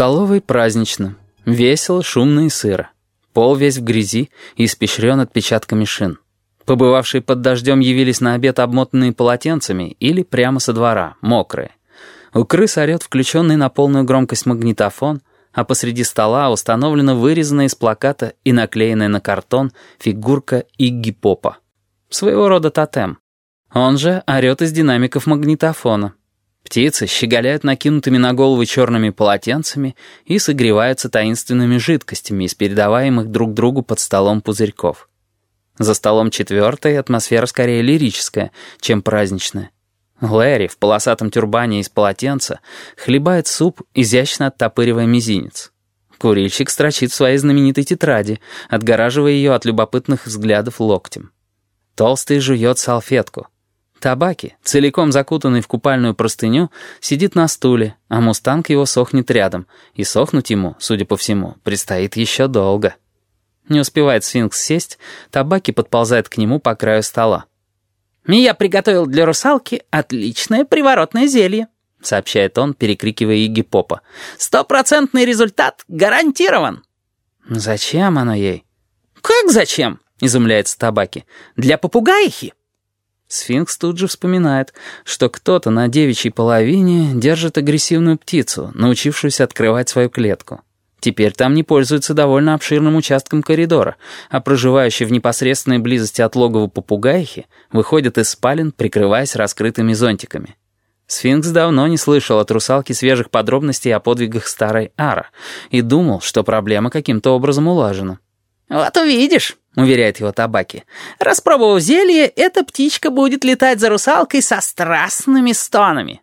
столовой празднично. Весело, шумно и сыро. Пол весь в грязи и испещрен отпечатками шин. Побывавшие под дождем явились на обед обмотанные полотенцами или прямо со двора, мокрые. У крыс орет включенный на полную громкость магнитофон, а посреди стола установлена вырезанная из плаката и наклеенная на картон фигурка Игги Попа. Своего рода тотем. Он же орет из динамиков магнитофона. Птицы щеголяют накинутыми на головы черными полотенцами и согреваются таинственными жидкостями из передаваемых друг другу под столом пузырьков. За столом четвертой атмосфера скорее лирическая, чем праздничная. Лэри в полосатом тюрбане из полотенца хлебает суп, изящно оттопыривая мизинец. Курильщик строчит в своей знаменитой тетради, отгораживая ее от любопытных взглядов локтем. Толстый жует салфетку — Табаки, целиком закутанный в купальную простыню, сидит на стуле, а мустанг его сохнет рядом, и сохнуть ему, судя по всему, предстоит еще долго. Не успевает сфинкс сесть, табаки подползает к нему по краю стола. «Я приготовил для русалки отличное приворотное зелье», сообщает он, перекрикивая Игги Попа. «Стопроцентный результат гарантирован!» «Зачем оно ей?» «Как зачем?» — изумляется табаки. «Для попугаихи». Сфинкс тут же вспоминает, что кто-то на девичьей половине держит агрессивную птицу, научившуюся открывать свою клетку. Теперь там не пользуются довольно обширным участком коридора, а проживающие в непосредственной близости от логова попугайхи выходят из спален, прикрываясь раскрытыми зонтиками. Сфинкс давно не слышал от русалки свежих подробностей о подвигах старой Ара и думал, что проблема каким-то образом улажена. «Вот увидишь», — уверяет его табаки. «Распробовав зелье, эта птичка будет летать за русалкой со страстными стонами».